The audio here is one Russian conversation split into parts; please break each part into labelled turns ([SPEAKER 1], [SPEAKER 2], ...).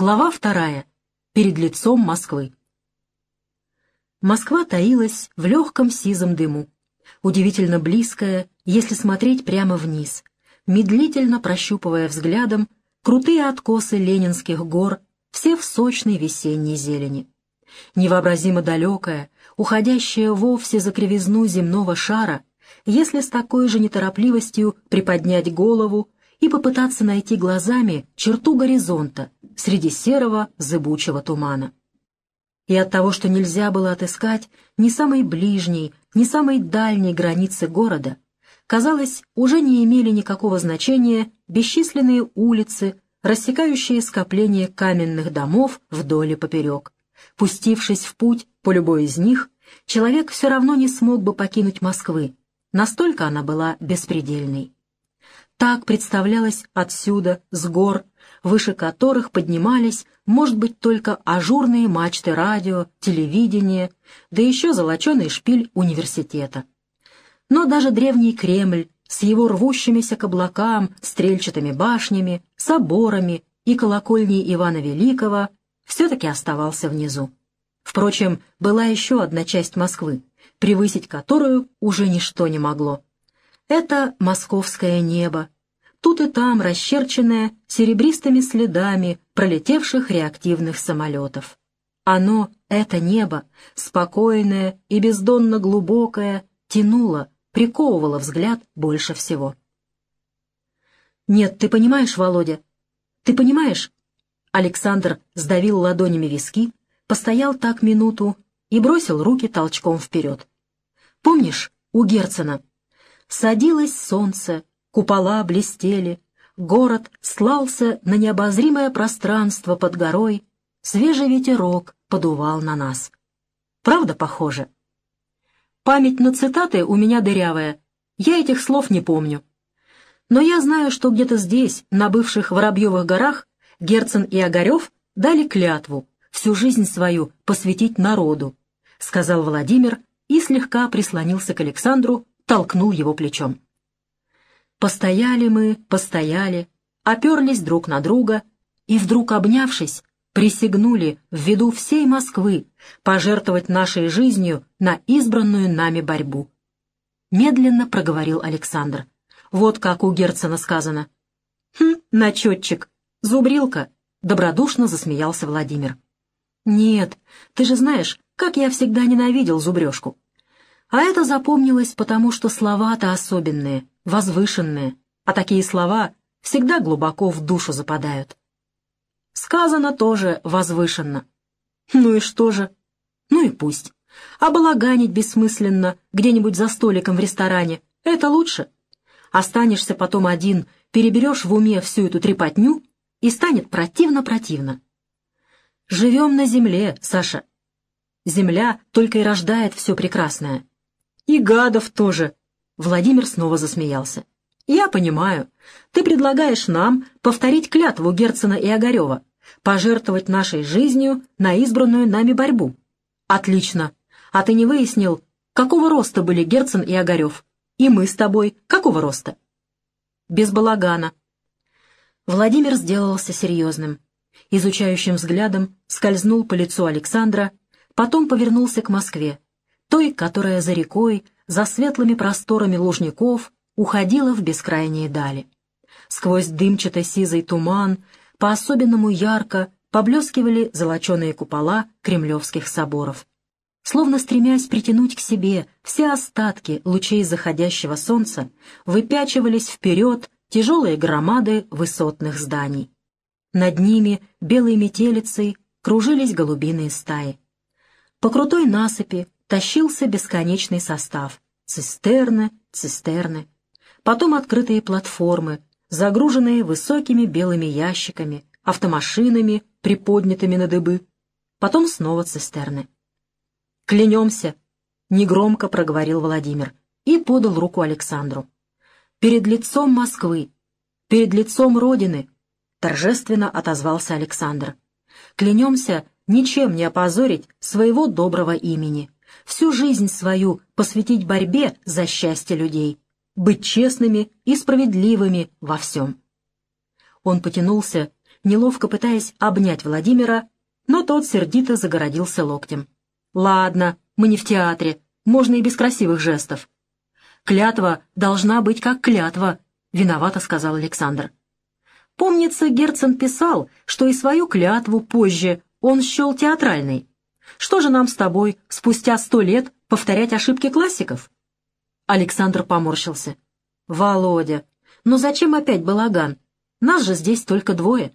[SPEAKER 1] Глава вторая. Перед лицом Москвы. Москва таилась в легком сизом дыму, удивительно близкая, если смотреть прямо вниз, медлительно прощупывая взглядом крутые откосы ленинских гор, все в сочной весенней зелени. Невообразимо далекая, уходящая вовсе за кривизну земного шара, если с такой же неторопливостью приподнять голову и попытаться найти глазами черту горизонта среди серого зыбучего тумана. И от того, что нельзя было отыскать ни самой ближней, ни самой дальней границы города, казалось, уже не имели никакого значения бесчисленные улицы, рассекающие скопление каменных домов вдоль и поперек. Пустившись в путь по любой из них, человек все равно не смог бы покинуть Москвы, настолько она была беспредельной. Так представлялось отсюда, с гор, выше которых поднимались, может быть, только ажурные мачты радио, телевидения, да еще золоченый шпиль университета. Но даже древний Кремль с его рвущимися к облакам, стрельчатыми башнями, соборами и колокольней Ивана Великого все-таки оставался внизу. Впрочем, была еще одна часть Москвы, превысить которую уже ничто не могло. Это московское небо, тут и там расчерченное серебристыми следами пролетевших реактивных самолетов. Оно, это небо, спокойное и бездонно глубокое, тянуло, приковывало взгляд больше всего. «Нет, ты понимаешь, Володя? Ты понимаешь?» Александр сдавил ладонями виски, постоял так минуту и бросил руки толчком вперед. «Помнишь, у Герцена?» Садилось солнце, купола блестели, город слался на необозримое пространство под горой, свежий ветерок подувал на нас. Правда похоже? Память на цитаты у меня дырявая, я этих слов не помню. Но я знаю, что где-то здесь, на бывших Воробьевых горах, Герцен и Огарев дали клятву всю жизнь свою посвятить народу, сказал Владимир и слегка прислонился к Александру, толкнул его плечом. Постояли мы, постояли, оперлись друг на друга и, вдруг обнявшись, присягнули в виду всей Москвы пожертвовать нашей жизнью на избранную нами борьбу. Медленно проговорил Александр. Вот как у Герцена сказано. «Хм, начетчик, зубрилка», — добродушно засмеялся Владимир. «Нет, ты же знаешь, как я всегда ненавидел зубрежку. А это запомнилось, потому что слова-то особенные, возвышенные, а такие слова всегда глубоко в душу западают. Сказано тоже возвышенно. Ну и что же? Ну и пусть. А балаганить бессмысленно где-нибудь за столиком в ресторане — это лучше. Останешься потом один, переберешь в уме всю эту трепотню, и станет противно-противно. Живем на земле, Саша. Земля только и рождает все прекрасное. И гадов тоже. Владимир снова засмеялся. Я понимаю. Ты предлагаешь нам повторить клятву Герцена и Огарева, пожертвовать нашей жизнью на избранную нами борьбу. Отлично. А ты не выяснил, какого роста были Герцен и Огарев? И мы с тобой какого роста? Без балагана. Владимир сделался серьезным. Изучающим взглядом скользнул по лицу Александра, потом повернулся к Москве, той, которая за рекой, за светлыми просторами лужников уходила в бескрайние дали. Сквозь дымчато-сизый туман по-особенному ярко поблескивали золоченые купола кремлевских соборов. Словно стремясь притянуть к себе все остатки лучей заходящего солнца, выпячивались вперед тяжелые громады высотных зданий. Над ними белой метелицей кружились голубиные стаи. По крутой насыпи тащился бесконечный состав — цистерны, цистерны. Потом открытые платформы, загруженные высокими белыми ящиками, автомашинами, приподнятыми на дыбы. Потом снова цистерны. «Клянемся!» — негромко проговорил Владимир и подал руку Александру. «Перед лицом Москвы, перед лицом Родины!» — торжественно отозвался Александр. «Клянемся ничем не опозорить своего доброго имени» всю жизнь свою посвятить борьбе за счастье людей, быть честными и справедливыми во всем. Он потянулся, неловко пытаясь обнять Владимира, но тот сердито загородился локтем. «Ладно, мы не в театре, можно и без красивых жестов». «Клятва должна быть как клятва», — виновато сказал Александр. Помнится, Герцен писал, что и свою клятву позже он счел театральной. Что же нам с тобой спустя сто лет повторять ошибки классиков? Александр поморщился. «Володя, но зачем опять балаган? Нас же здесь только двое».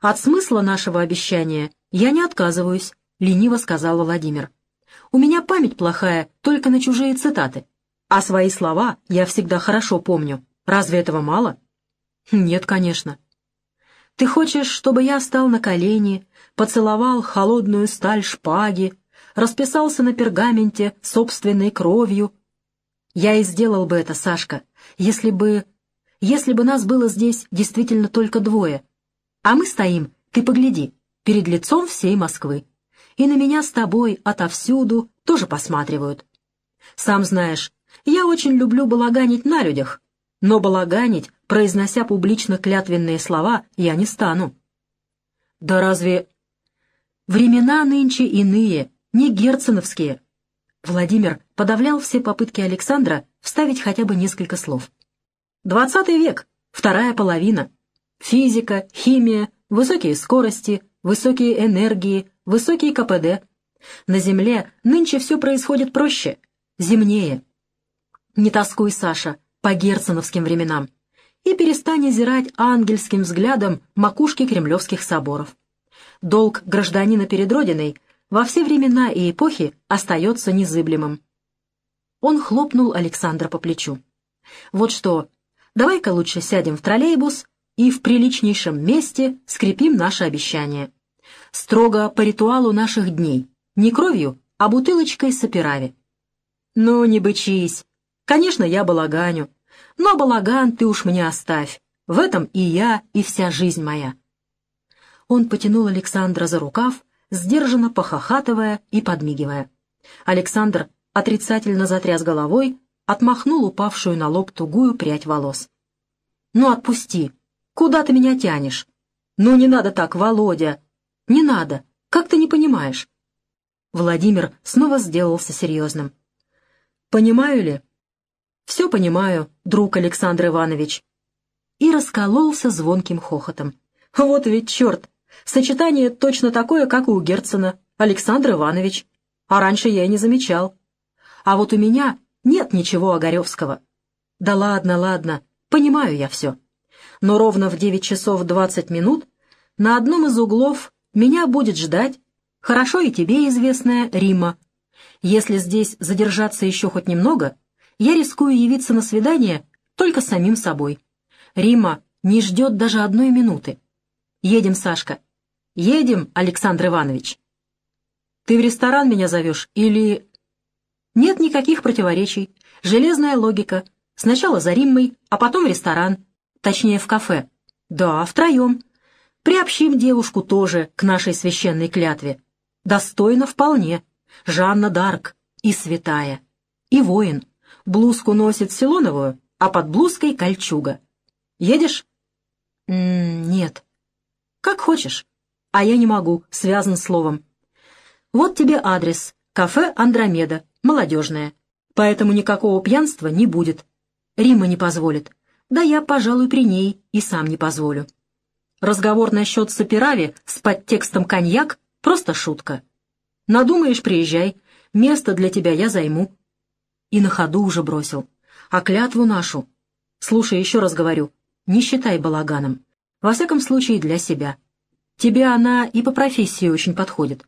[SPEAKER 1] «От смысла нашего обещания я не отказываюсь», — лениво сказал Владимир. «У меня память плохая только на чужие цитаты, а свои слова я всегда хорошо помню. Разве этого мало?» «Нет, конечно». «Ты хочешь, чтобы я стал на колени, поцеловал холодную сталь шпаги, расписался на пергаменте собственной кровью?» «Я и сделал бы это, Сашка, если бы... если бы нас было здесь действительно только двое. А мы стоим, ты погляди, перед лицом всей Москвы. И на меня с тобой отовсюду тоже посматривают. Сам знаешь, я очень люблю балаганить на людях, но балаганить, произнося публично клятвенные слова, я не стану. Да разве... Времена нынче иные, не герценовские. Владимир подавлял все попытки Александра вставить хотя бы несколько слов. Двадцатый век, вторая половина. Физика, химия, высокие скорости, высокие энергии, высокие КПД. На Земле нынче все происходит проще, земнее. Не тоскуй, Саша, по герценовским временам и перестань озирать ангельским взглядом макушки кремлевских соборов. Долг гражданина перед Родиной во все времена и эпохи остается незыблемым. Он хлопнул Александра по плечу. «Вот что, давай-ка лучше сядем в троллейбус и в приличнейшем месте скрепим наше обещание. Строго по ритуалу наших дней, не кровью, а бутылочкой сапирави». «Ну, не бычись. Конечно, я балаганю. Но балаган ты уж мне оставь. В этом и я, и вся жизнь моя». Он потянул Александра за рукав, сдержанно похохатывая и подмигивая. Александр отрицательно затряс головой, отмахнул упавшую на лоб тугую прядь волос. «Ну, отпусти! Куда ты меня тянешь? Ну, не надо так, Володя! Не надо! Как ты не понимаешь?» Владимир снова сделался серьезным. «Понимаю ли?» «Все понимаю, друг Александр Иванович». И раскололся звонким хохотом. «Вот ведь черт! Сочетание точно такое, как и у Герцена, Александр Иванович. А раньше я и не замечал. А вот у меня нет ничего Огаревского. Да ладно, ладно, понимаю я все. Но ровно в девять часов двадцать минут на одном из углов меня будет ждать хорошо и тебе известная Рима. Если здесь задержаться еще хоть немного, я рискую явиться на свидание только с самим собой. Рима не ждет даже одной минуты. Едем, Сашка. Едем, Александр Иванович. Ты в ресторан меня зовешь или... Нет никаких противоречий. Железная логика. Сначала за Риммой, а потом в ресторан. Точнее, в кафе. Да, втроем. Приобщим девушку тоже к нашей священной клятве. Достойно вполне. Жанна Дарк. И святая. И воин. Блузку носит силоновую, а под блузкой кольчуга. Едешь? Нет. Как хочешь. А я не могу, связан словом. Вот тебе адрес. Кафе «Андромеда» молодежная, поэтому никакого пьянства не будет. Рима не позволит. Да я, пожалуй, при ней и сам не позволю. Разговор насчет Сапирави с подтекстом «коньяк» — просто шутка. Надумаешь, приезжай, место для тебя я займу. И на ходу уже бросил. А клятву нашу... Слушай, еще раз говорю, не считай балаганом. Во всяком случае, для себя. Тебе она и по профессии очень подходит.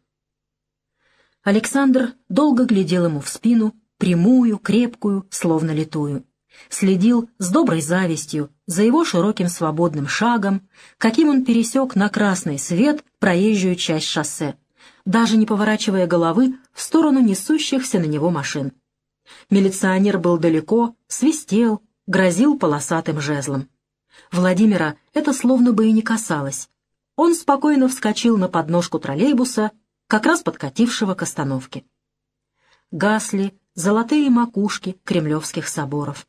[SPEAKER 1] Александр долго глядел ему в спину, прямую, крепкую, словно литую. Следил с доброй завистью за его широким свободным шагом, каким он пересек на красный свет проезжую часть шоссе, даже не поворачивая головы в сторону несущихся на него машин. Милиционер был далеко, свистел, грозил полосатым жезлом. Владимира это словно бы и не касалось. Он спокойно вскочил на подножку троллейбуса как раз подкатившего к остановке. Гасли золотые макушки кремлевских соборов.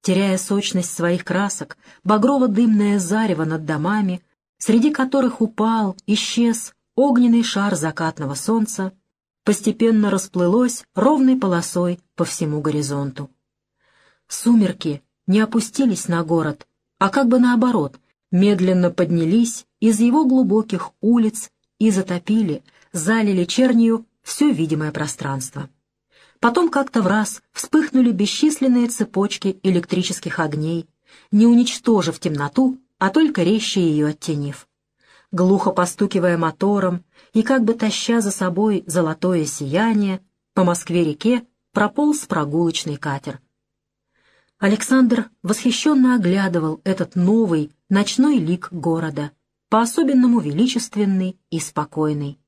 [SPEAKER 1] Теряя сочность своих красок, багрово-дымное зарево над домами, среди которых упал, исчез огненный шар закатного солнца, постепенно расплылось ровной полосой по всему горизонту. Сумерки не опустились на город, а как бы наоборот, медленно поднялись из его глубоких улиц и затопили, залили чернью все видимое пространство. Потом как-то в раз вспыхнули бесчисленные цепочки электрических огней, не уничтожив темноту, а только резче ее оттенив. Глухо постукивая мотором и как бы таща за собой золотое сияние, по Москве-реке прополз прогулочный катер. Александр восхищенно оглядывал этот новый ночной лик города, по-особенному величественный и спокойный.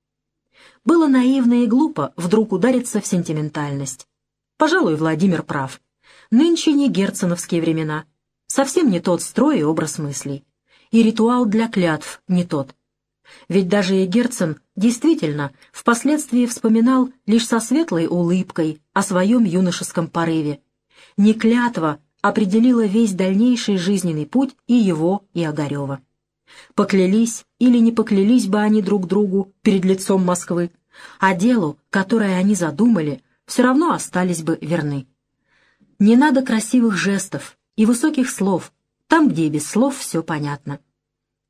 [SPEAKER 1] Было наивно и глупо вдруг удариться в сентиментальность. Пожалуй, Владимир прав. Нынче не герценовские времена. Совсем не тот строй и образ мыслей. И ритуал для клятв не тот. Ведь даже и Герцен действительно впоследствии вспоминал лишь со светлой улыбкой о своем юношеском порыве. Не клятва определила весь дальнейший жизненный путь и его, и Огарева. Поклялись или не поклялись бы они друг другу перед лицом Москвы, а делу, которое они задумали, все равно остались бы верны. Не надо красивых жестов и высоких слов, там, где без слов все понятно.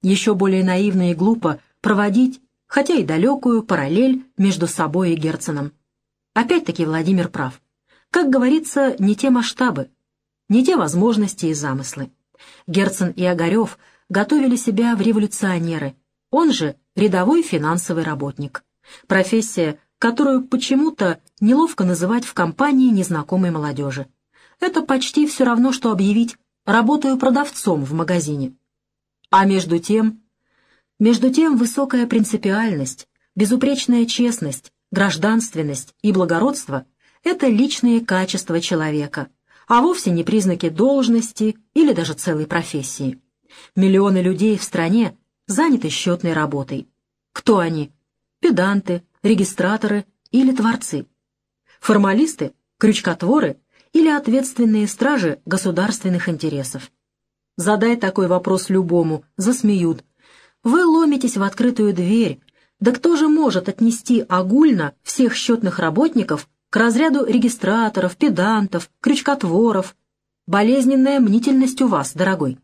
[SPEAKER 1] Еще более наивно и глупо проводить, хотя и далекую, параллель между собой и Герценом. Опять-таки Владимир прав. Как говорится, не те масштабы, не те возможности и замыслы. Герцен и Огарев — готовили себя в революционеры, он же рядовой финансовый работник. Профессия, которую почему-то неловко называть в компании незнакомой молодежи. Это почти все равно, что объявить «работаю продавцом в магазине». А между тем... Между тем высокая принципиальность, безупречная честность, гражданственность и благородство — это личные качества человека, а вовсе не признаки должности или даже целой профессии. Миллионы людей в стране заняты счетной работой. Кто они? Педанты, регистраторы или творцы? Формалисты, крючкотворы или ответственные стражи государственных интересов? Задай такой вопрос любому, засмеют. Вы ломитесь в открытую дверь. Да кто же может отнести огульно всех счетных работников к разряду регистраторов, педантов, крючкотворов? Болезненная мнительность у вас, дорогой.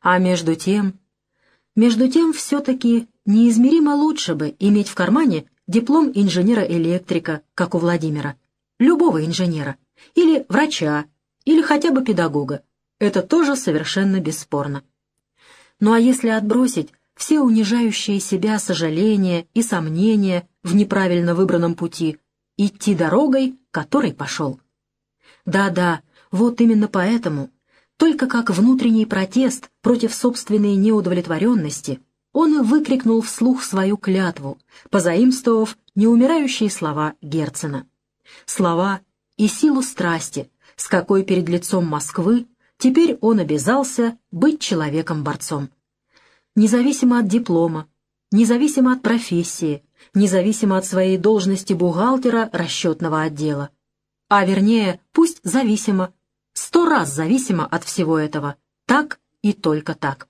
[SPEAKER 1] А между тем... Между тем, все-таки неизмеримо лучше бы иметь в кармане диплом инженера-электрика, как у Владимира, любого инженера, или врача, или хотя бы педагога. Это тоже совершенно бесспорно. Ну а если отбросить все унижающие себя сожаления и сомнения в неправильно выбранном пути, идти дорогой, которой пошел? Да-да, вот именно поэтому только как внутренний протест против собственной неудовлетворенности он выкрикнул вслух свою клятву, позаимствовав неумирающие слова Герцена. Слова и силу страсти, с какой перед лицом Москвы теперь он обязался быть человеком-борцом. Независимо от диплома, независимо от профессии, независимо от своей должности бухгалтера расчетного отдела. А вернее, пусть зависимо сто раз зависимо от всего этого. Так и только так.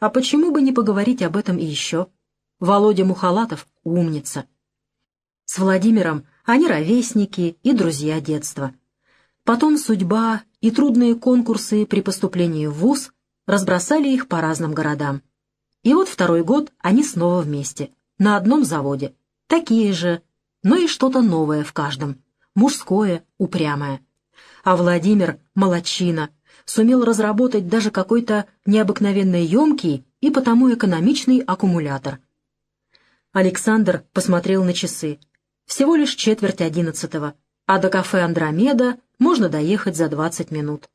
[SPEAKER 1] А почему бы не поговорить об этом и еще? Володя Мухалатов — умница. С Владимиром они ровесники и друзья детства. Потом судьба и трудные конкурсы при поступлении в ВУЗ разбросали их по разным городам. И вот второй год они снова вместе, на одном заводе. Такие же, но и что-то новое в каждом. Мужское, упрямое а Владимир — молочина, сумел разработать даже какой-то необыкновенно емкий и потому экономичный аккумулятор. Александр посмотрел на часы. Всего лишь четверть одиннадцатого, а до кафе «Андромеда» можно доехать за двадцать минут.